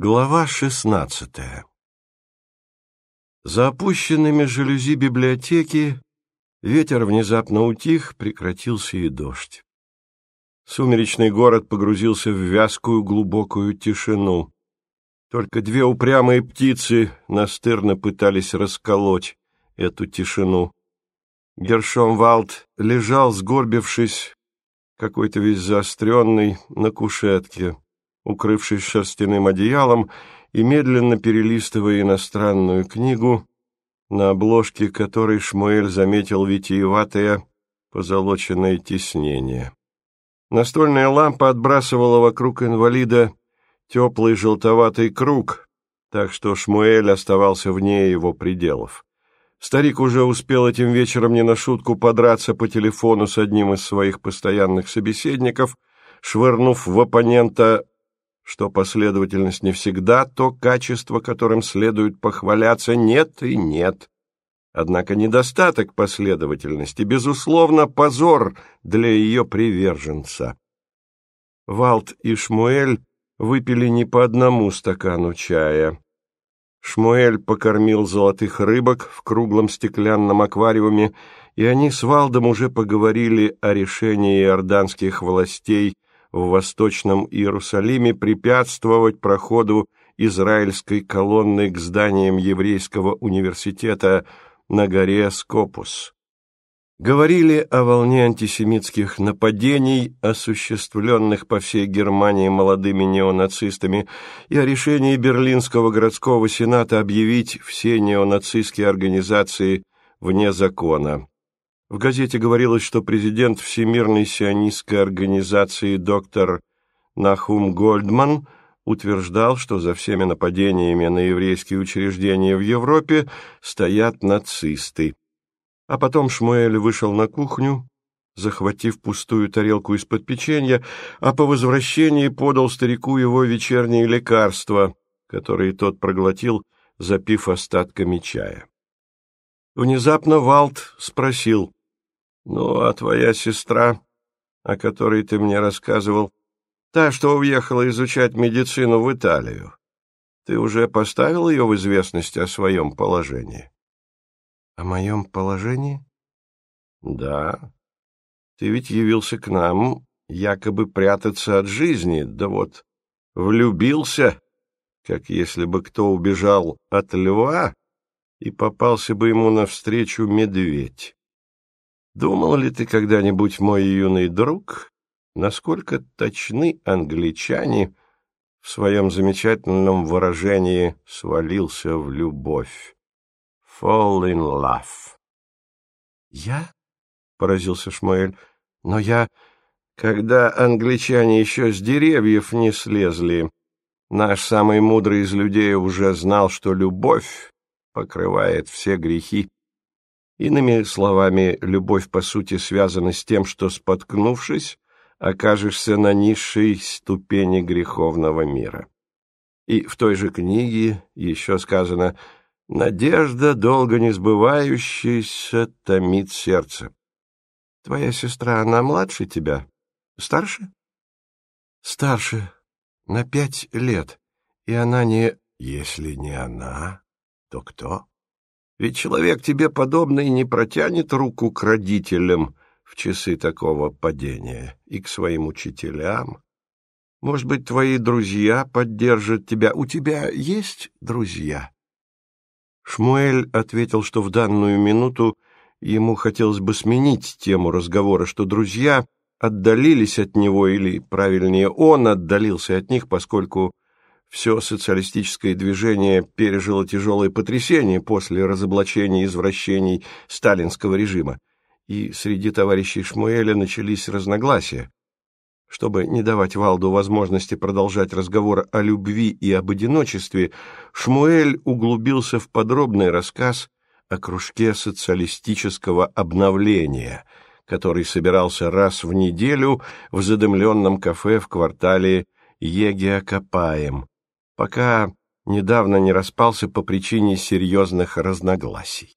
Глава шестнадцатая За опущенными жалюзи библиотеки ветер внезапно утих, прекратился и дождь. Сумеречный город погрузился в вязкую глубокую тишину. Только две упрямые птицы настырно пытались расколоть эту тишину. Гершом Валд лежал, сгорбившись, какой-то весь заостренный, на кушетке укрывшись шерстяным одеялом и медленно перелистывая иностранную книгу, на обложке которой Шмуэль заметил витиеватое позолоченное тиснение. Настольная лампа отбрасывала вокруг инвалида теплый желтоватый круг, так что Шмуэль оставался вне его пределов. Старик уже успел этим вечером не на шутку подраться по телефону с одним из своих постоянных собеседников, швырнув в оппонента что последовательность не всегда то качество, которым следует похваляться, нет и нет. Однако недостаток последовательности, безусловно, позор для ее приверженца. Валт и Шмуэль выпили не по одному стакану чая. Шмуэль покормил золотых рыбок в круглом стеклянном аквариуме, и они с Валдом уже поговорили о решении иорданских властей в Восточном Иерусалиме препятствовать проходу израильской колонны к зданиям еврейского университета на горе Скопус. Говорили о волне антисемитских нападений, осуществленных по всей Германии молодыми неонацистами, и о решении Берлинского городского сената объявить все неонацистские организации вне закона. В газете говорилось, что президент Всемирной сионистской организации доктор Нахум Гольдман утверждал, что за всеми нападениями на еврейские учреждения в Европе стоят нацисты. А потом Шмуэль вышел на кухню, захватив пустую тарелку из-под печенья, а по возвращении подал старику его вечерние лекарства, которые тот проглотил, запив остатками чая. Внезапно Валт спросил, ну, а твоя сестра, о которой ты мне рассказывал, та, что уехала изучать медицину в Италию, ты уже поставил ее в известность о своем положении? О моем положении? Да. Ты ведь явился к нам якобы прятаться от жизни, да вот влюбился, как если бы кто убежал от льва и попался бы ему навстречу медведь. Думал ли ты когда-нибудь, мой юный друг, насколько точны англичане в своем замечательном выражении «свалился в любовь»? Fall in love. «Я?» — поразился Шмуэль. «Но я...» Когда англичане еще с деревьев не слезли, наш самый мудрый из людей уже знал, что любовь покрывает все грехи. Иными словами, любовь по сути связана с тем, что, споткнувшись, окажешься на низшей ступени греховного мира. И в той же книге еще сказано «Надежда, долго не сбывающаяся, томит сердце». Твоя сестра, она младше тебя? Старше? Старше, на пять лет. И она не... Если не она, то кто? Ведь человек тебе подобный не протянет руку к родителям в часы такого падения и к своим учителям. Может быть, твои друзья поддержат тебя. У тебя есть друзья?» Шмуэль ответил, что в данную минуту ему хотелось бы сменить тему разговора, что друзья отдалились от него, или, правильнее, он отдалился от них, поскольку все социалистическое движение пережило тяжелое потрясение после разоблачения извращений сталинского режима, и среди товарищей Шмуэля начались разногласия. Чтобы не давать Валду возможности продолжать разговор о любви и об одиночестве, Шмуэль углубился в подробный рассказ о кружке социалистического обновления, который собирался раз в неделю в задымленном кафе в квартале Егиакопаем, пока недавно не распался по причине серьезных разногласий.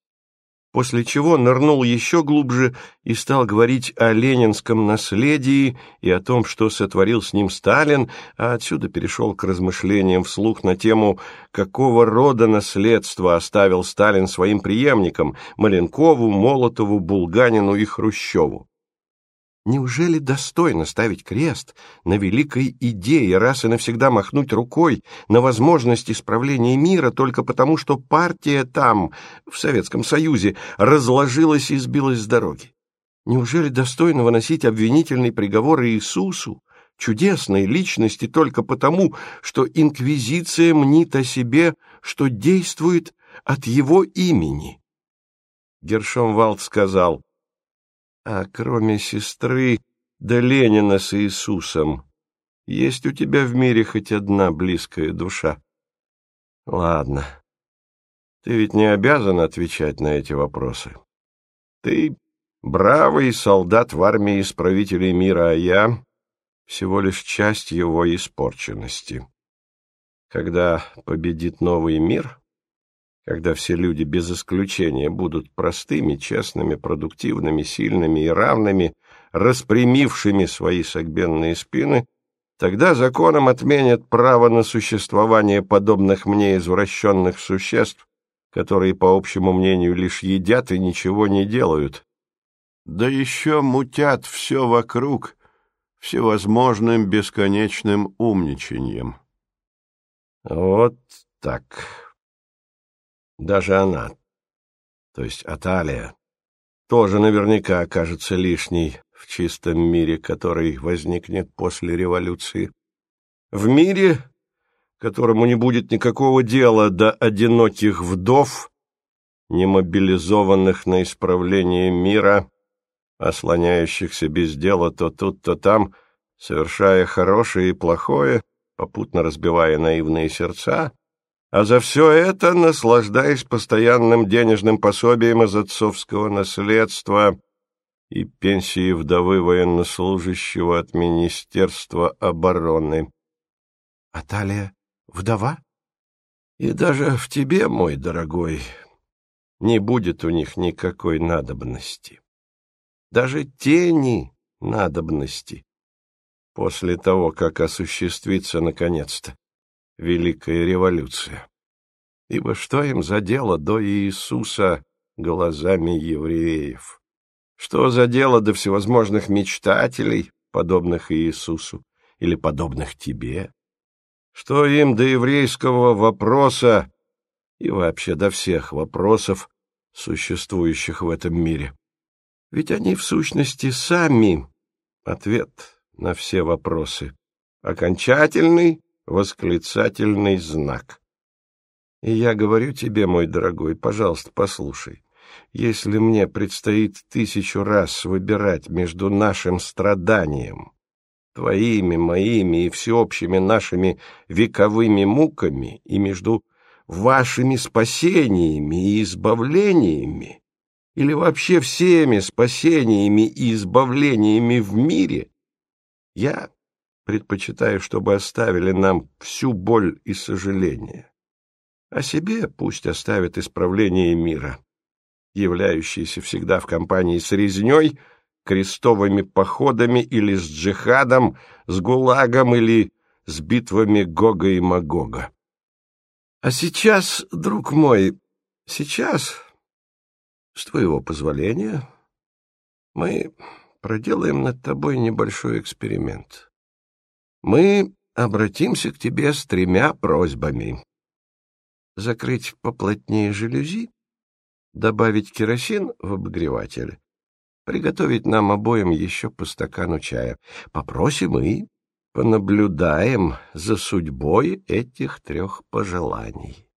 после чего нырнул еще глубже и стал говорить о ленинском наследии и о том, что сотворил с ним Сталин, а отсюда перешел к размышлениям вслух на тему, какого рода наследство оставил Сталин своим преемникам Маленкову, Молотову, Булганину и Хрущеву. Неужели достойно ставить крест на великой идее, раз и навсегда махнуть рукой на возможность исправления мира только потому, что партия там, в Советском Союзе, разложилась и сбилась с дороги? Неужели достойно выносить обвинительный приговор Иисусу, чудесной личности, только потому, что инквизиция мнит о себе, что действует от его имени? Гершомвалд сказал — а кроме сестры да Ленина с Иисусом, есть у тебя в мире хоть одна близкая душа? Ладно. Ты ведь не обязан отвечать на эти вопросы. Ты бравый солдат в армии исправителей мира, а я всего лишь часть его испорченности. Когда победит новый мир, когда все люди без исключения будут простыми, честными, продуктивными, сильными и равными, распрямившими свои согбенные спины, тогда законом отменят право на существование подобных мне извращенных существ, которые, по общему мнению, лишь едят и ничего не делают. Да еще мутят все вокруг всевозможным бесконечным умничаньем. Вот так даже она, то есть Аталия, тоже наверняка окажется лишней в чистом мире, который возникнет после революции. В мире, которому не будет никакого дела до одиноких вдов, не мобилизованных на исправление мира, ослоняющихся без дела то тут, то там, совершая хорошее и плохое, попутно разбивая наивные сердца, а за все это наслаждаясь постоянным денежным пособием из отцовского наследства и пенсии вдовы военнослужащего от Министерства обороны. — Аталия вдова? И даже в тебе, мой дорогой, не будет у них никакой надобности. Даже тени надобности после того, как осуществится наконец-то Великая революция. Ибо что им за дело до Иисуса глазами евреев? Что за дело до всевозможных мечтателей, подобных Иисусу, или подобных тебе? Что им до еврейского вопроса и вообще до всех вопросов, существующих в этом мире? Ведь они, в сущности, сами ответ на все вопросы. Окончательный восклицательный знак. И я говорю тебе, мой дорогой, пожалуйста, послушай. Если мне предстоит тысячу раз выбирать между нашим страданием, твоими, моими и всеобщими нашими вековыми муками и между вашими спасениями и избавлениями, или вообще всеми спасениями и избавлениями в мире, я предпочитаю, чтобы оставили нам всю боль и сожаление. А себе пусть оставят исправление мира, являющееся всегда в компании с резней, крестовыми походами или с джихадом, с гулагом или с битвами Гога и Магога. А сейчас, друг мой, сейчас, с твоего позволения, мы проделаем над тобой небольшой эксперимент мы обратимся к тебе с тремя просьбами. Закрыть поплотнее жалюзи, добавить керосин в обогреватель, приготовить нам обоим еще по стакану чая. Попросим и понаблюдаем за судьбой этих трех пожеланий.